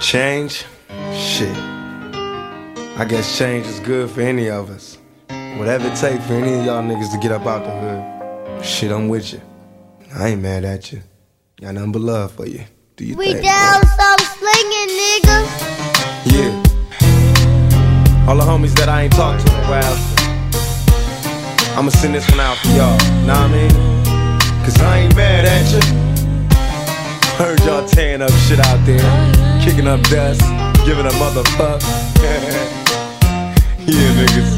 Change? Shit. I guess change is good for any of us. Whatever it takes for any of y'all niggas to get up out the hood. Shit, I'm with you. I ain't mad at you. Got nothing but love for you. Do you We think? We down some slinging, nigga. Yeah. All the homies that I ain't talked to in a while. I'ma send this one out for y'all. Nah, I mean? Cause I ain't mad at you. Heard y'all tearing up shit out there, kicking up dust, giving a motherfuck. yeah, niggas.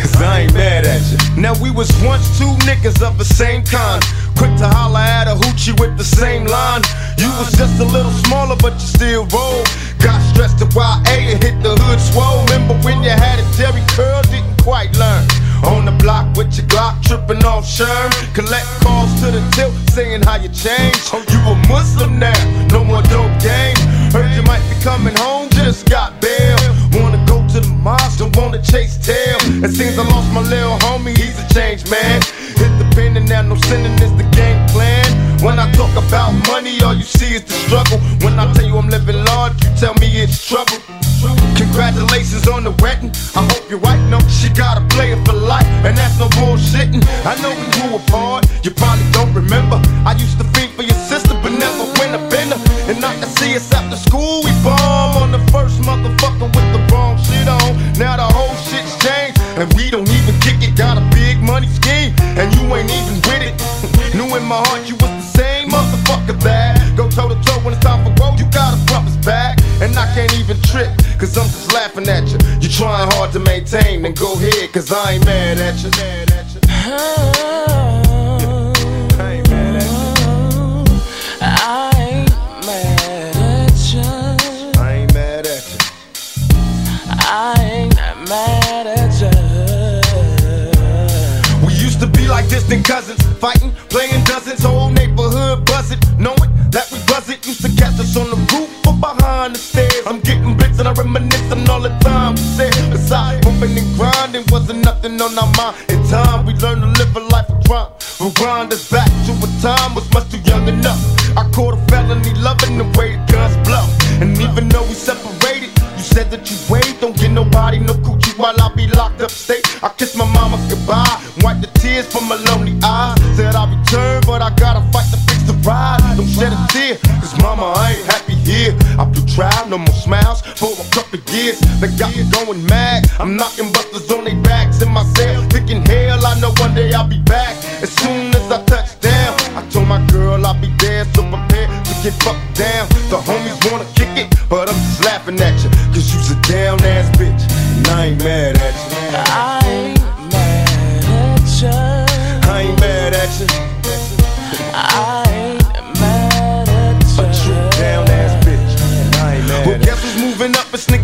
Cause I ain't mad at you. Now we was once two niggas of the same kind. Quick to holler at a hoochie with the same line. You was just a little smaller, but you still roll. Got stressed to YA and hit the hood swole. Remember when you had a Jheri curl, didn't quite learn. On the block with your Glock, tripping off Sherm. Collect calls to the tilt, saying how you changed. Oh, you a Muslim now, no more dope game. Heard you might be coming home, just got bail. Wanna go to the mosque, don't wanna chase tail. It seems I lost my little homie, he's a changed man. Hit the pen and now no sinning is the game plan. When I talk about money, all you see is the struggle. When I tell you I'm living large, you tell me it's trouble. Congratulations on the wedding. I hope your wife knows she got a player for and that's no bullshitting. I know we grew apart, you probably don't remember. I used to think for your sister, but never went up in her. And I can see us after school, we bomb on the first motherfucker with the wrong shit on. Now the whole shit's changed, and we don't even kick it. Got a big money scheme, and you ain't even with it. Knew in my heart you was cause I'm just laughing at you. You're trying hard to maintain, then go ahead, cause I ain't mad at you. Mad at you. I ain't mad at you. I ain't mad at you. I ain't mad at you. I ain't mad at you. We used to be like distant cousins, fighting, playing dozens, whole neighborhood buzzing, knowing that we buzz it. Used to catch us on the roof or behind the stairs. I'm getting bits and I reminisce on all the time we said. Besides bumping and grinding, wasn't nothing on our mind. In time, we learned to live a life of crime. Rewind us back to a time was much too young enough. I caught a felony loving the way the guns blow. And even though we separated, you said that you wait, don't get nobody no coochie while I be locked up state. I kiss my mama goodbye, wipe the tears from my lonely eyes. Said I'll return, but I gotta fight to fix the ride. Don't shed a tear, cause mama, I ain't happy here. I blew trial, no more smiles for a couple years. They got me going mad. I'm knocking busters on their backs in my cell, thinking hell, I know one day I'll be back. As soon as I touch down, I told my girl I'll be there, so prepare to get fucked down. The homies wanna kick it, but I'm just laughing at you, cause you's a down ass bitch, and I ain't mad at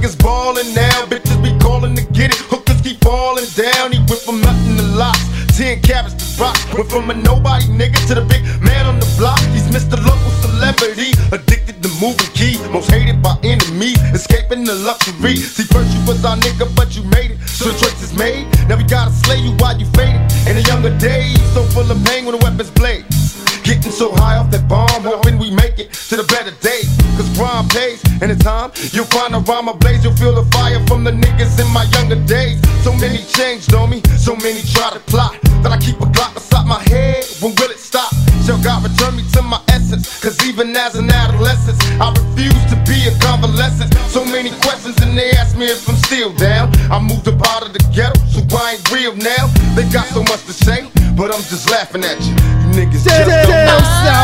niggas ballin' now. Bitches be callin' to get it. Hookers keep falling down. He went from nothing to lots. Ten carats to rock. Went from a nobody nigga to the big man on the block. He's Mr. Local Celebrity. Addicted to moving keys. Most hated by enemies. Escaping the luxury. See, first you was our nigga, but you made it. So the choice is made. Now we gotta slay you while you faded. In the younger days, so full of pain when the weapons blaze. Getting so high off that bomb, hoping we make it to the better days. Cause crime pays, in time, you'll find a rhyme ablaze. You'll feel the fire from the niggas in my younger days. So many changed on me, so many try to plot. That I keep a Glock beside my head, when will it stop? Shall God return me to my essence? Cause even as an adolescent, I refuse to be a convalescent. So many questions, and they ask me if I'm still down. I moved up out of the ghetto, so I ain't real now. They got so much to say, but I'm just laughing at you. You niggas just don't know.